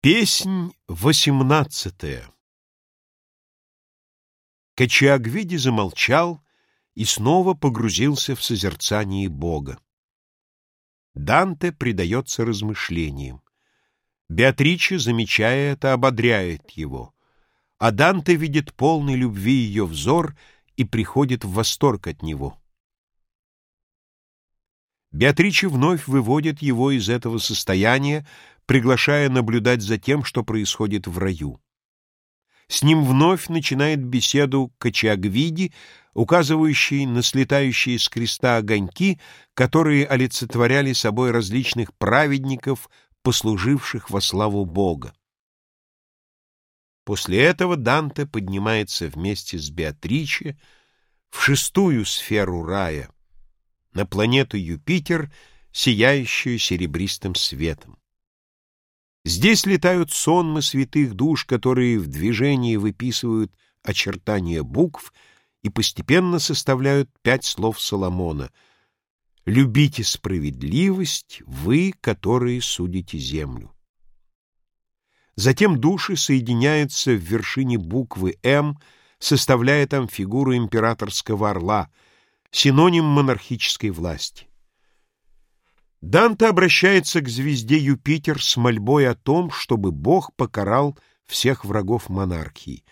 Песнь восемнадцатая Качиагвиди замолчал и снова погрузился в созерцание Бога. Данте предается размышлениям. Беатриче, замечая это, ободряет его, а Данте видит полный любви ее взор и приходит в восторг от него. Беатриче вновь выводит его из этого состояния, приглашая наблюдать за тем, что происходит в раю. С ним вновь начинает беседу Качагвиди, указывающий на слетающие с креста огоньки, которые олицетворяли собой различных праведников, послуживших во славу Бога. После этого Данте поднимается вместе с Беатриче в шестую сферу рая, на планету Юпитер, сияющую серебристым светом. Здесь летают сонмы святых душ, которые в движении выписывают очертания букв и постепенно составляют пять слов Соломона. «Любите справедливость, вы, которые судите землю». Затем души соединяются в вершине буквы «М», составляя там фигуру императорского орла, синоним монархической власти. Данте обращается к звезде Юпитер с мольбой о том, чтобы Бог покарал всех врагов монархии,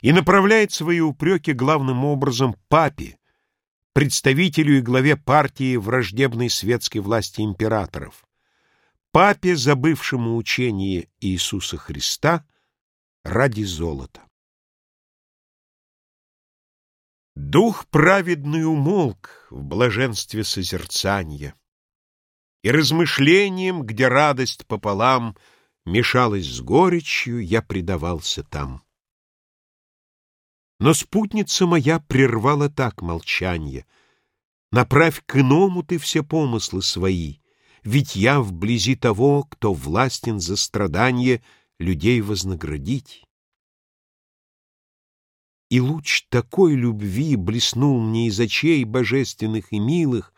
и направляет свои упреки главным образом папе, представителю и главе партии враждебной светской власти императоров, папе, забывшему учение Иисуса Христа ради золота. Дух праведный умолк в блаженстве созерцания и размышлением, где радость пополам мешалась с горечью, я предавался там. Но спутница моя прервала так молчанье. Направь к иному ты все помыслы свои, ведь я вблизи того, кто властен за страдания людей вознаградить. И луч такой любви блеснул мне из очей божественных и милых,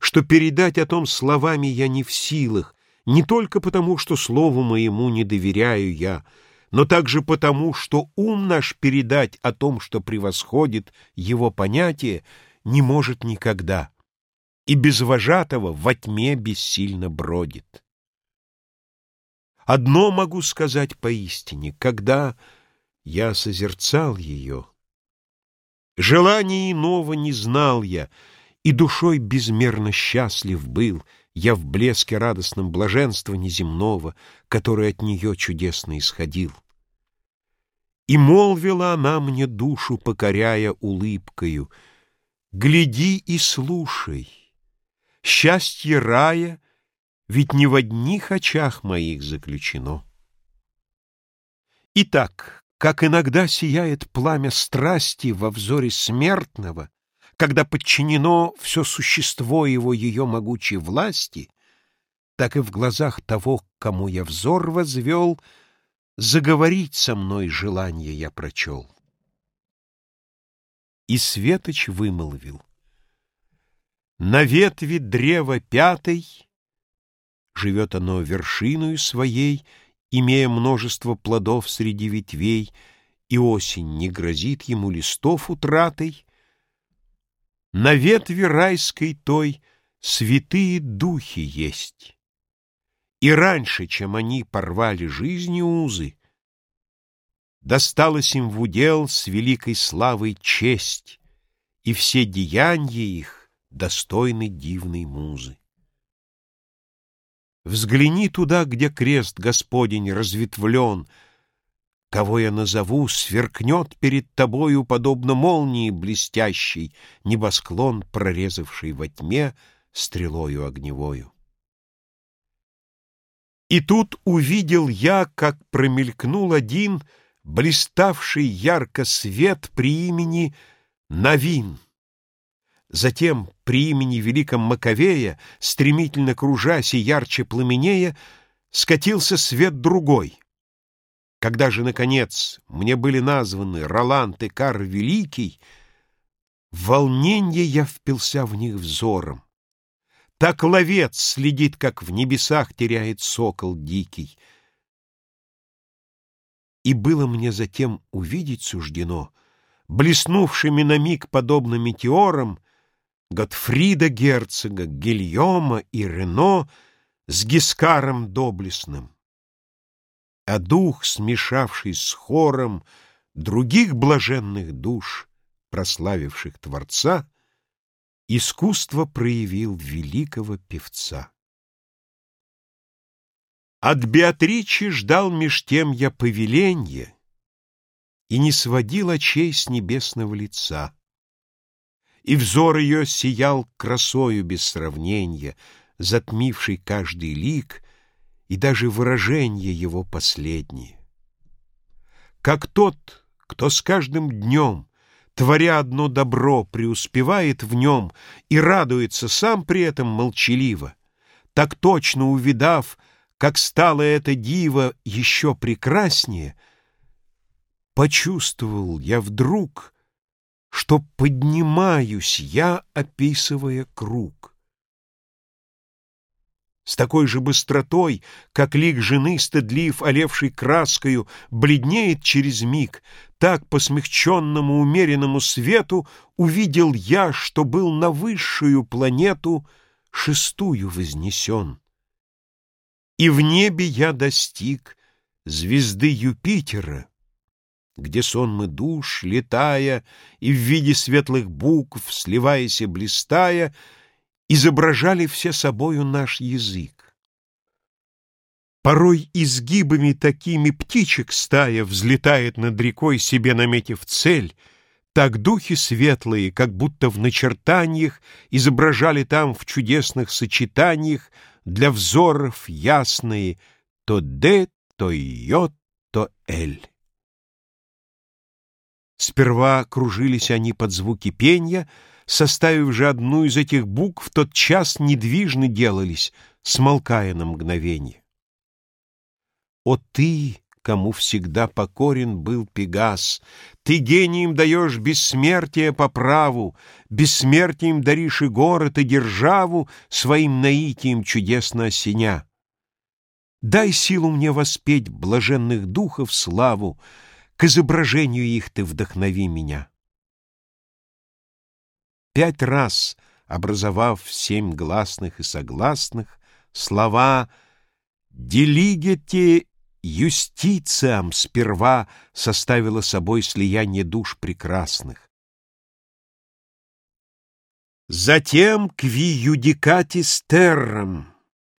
что передать о том словами я не в силах, не только потому, что слову моему не доверяю я, но также потому, что ум наш передать о том, что превосходит его понятие, не может никогда, и без вожатого во тьме бессильно бродит. Одно могу сказать поистине, когда я созерцал ее. Желания иного не знал я — и душой безмерно счастлив был я в блеске радостном блаженства неземного, который от нее чудесно исходил. И молвила она мне душу, покоряя улыбкою, «Гляди и слушай, счастье рая ведь не в одних очах моих заключено». Итак, как иногда сияет пламя страсти во взоре смертного, когда подчинено все существо его ее могучей власти, так и в глазах того, кому я взор возвел, заговорить со мной желание я прочел. И Светоч вымолвил. На ветви древа пятой живет оно вершиною своей, имея множество плодов среди ветвей, и осень не грозит ему листов утратой, на ветви райской той святые духи есть. И раньше, чем они порвали жизни узы, Досталось им в удел с великой славой честь, И все деяния их достойны дивной музы. Взгляни туда, где крест Господень разветвлен — Кого я назову, сверкнет перед тобою, подобно молнии блестящей, небосклон, прорезавший во тьме стрелою огневою. И тут увидел я, как промелькнул один блиставший ярко свет при имени Навин. Затем при имени великом Маковея, стремительно кружась и ярче пламенея, скатился свет другой. Когда же, наконец, мне были названы Роланд и Кар Великий, в волненье я впился в них взором. Так ловец следит, как в небесах теряет сокол дикий. И было мне затем увидеть суждено, блеснувшими на миг подобно метеорам, Готфрида герцога, Гильома и Рено с Гискаром доблестным. А дух, смешавшись с хором других блаженных душ, прославивших Творца, искусство проявил великого певца. От Беатричи ждал меж тем я повеленья И не сводил очей с небесного лица. И взор ее сиял красою без сравнения, Затмивший каждый лик И даже выражение его последнее. Как тот, кто с каждым днем, Творя одно добро, преуспевает в нем И радуется сам при этом молчаливо, Так точно увидав, как стало это диво еще прекраснее, почувствовал я вдруг, что поднимаюсь я, описывая круг. С такой же быстротой, как лик жены, стыдлив, олевший краскою, бледнеет через миг, так по смягченному умеренному свету увидел я, что был на высшую планету шестую вознесен. И в небе я достиг звезды Юпитера, Где сонмы душ, летая, И в виде светлых букв, сливаясь и блистая, Изображали все собою наш язык. Порой изгибами такими птичек стая Взлетает над рекой, себе наметив цель, Так духи светлые, как будто в начертаниях, Изображали там в чудесных сочетаниях для взоров ясные то Д, то Й, то Л. Сперва кружились они под звуки пения, составив же одну из этих букв, тот час недвижны делались, смолкая на мгновенье. О ты, кому всегда покорен был Пегас, ты гением даешь бессмертие по праву, Бессмертием даришь и город, и державу Своим наитием чудесно осеня. Дай силу мне воспеть блаженных духов славу, К изображению их ты вдохнови меня. Пять раз, образовав семь гласных и согласных, Слова «делигете юстициям» сперва Составила собой слияние душ прекрасных. Затем кви юдикатис террам,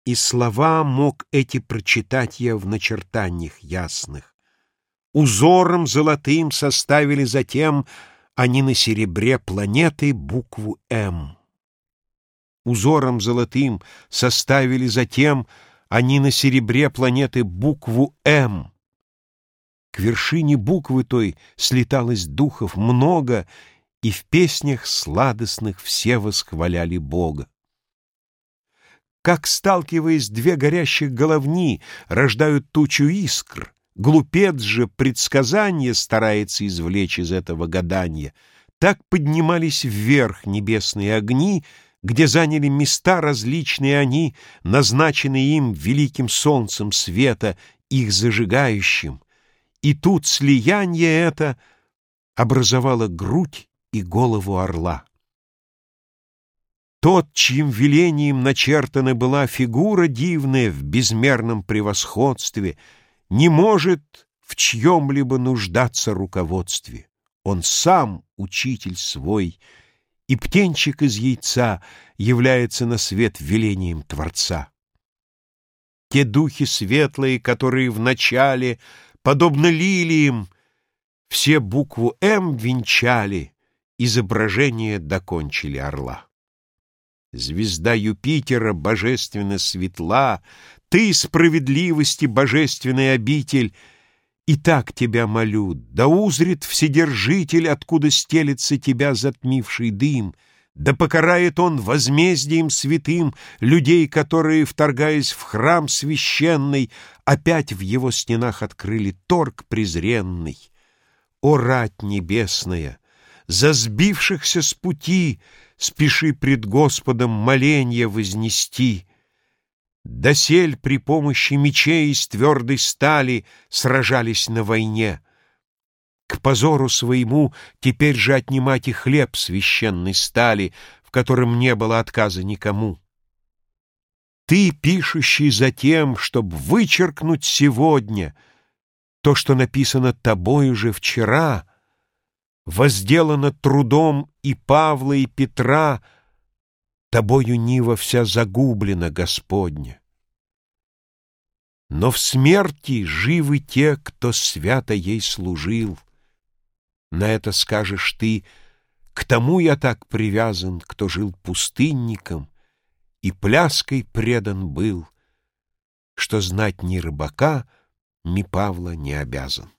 и слова мог эти прочитать я в начертаниях ясных. Узором золотым составили затем они на серебре планеты букву «М». Узором золотым составили затем они на серебре планеты букву «М». К вершине буквы той слеталось духов много, и в песнях сладостных все восхваляли Бога. Как, сталкиваясь две горящих головни, рождают тучу искр, глупец же предсказание старается извлечь из этого гадания, так поднимались вверх небесные огни, где заняли места различные они, назначенные им великим солнцем света, их зажигающим, и тут слияние это образовало грудь и голову орла. Тот, чьим велением начертана была фигура дивная в безмерном превосходстве, не может в чьем-либо нуждаться руководстве. Он сам учитель свой, и птенчик из яйца является на свет велением Творца. Те духи светлые, которые в начале, подобно лилиям, все букву «М» венчали, изображение докончили орла. Звезда Юпитера божественно светла, Ты, справедливости, божественный обитель, И так тебя молю, да узрит Вседержитель, Откуда стелется тебя затмивший дым, Да покарает он возмездием святым Людей, которые, вторгаясь в храм священный, Опять в его стенах открыли торг презренный. О, рать небесная! За сбившихся с пути спеши пред Господом моленья вознести. Досель при помощи мечей из твердой стали Сражались на войне. К позору своему теперь же отнимать и хлеб священной стали, В котором не было отказа никому. Ты, пишущий за тем, чтоб вычеркнуть сегодня То, что написано тобой уже вчера, Возделано трудом и Павла, и Петра — Тобою Нива вся загублена, Господня. Но в смерти живы те, кто свято ей служил. На это скажешь ты, к тому я так привязан, кто жил пустынником и пляской предан был, что знать ни рыбака, ни Павла не обязан.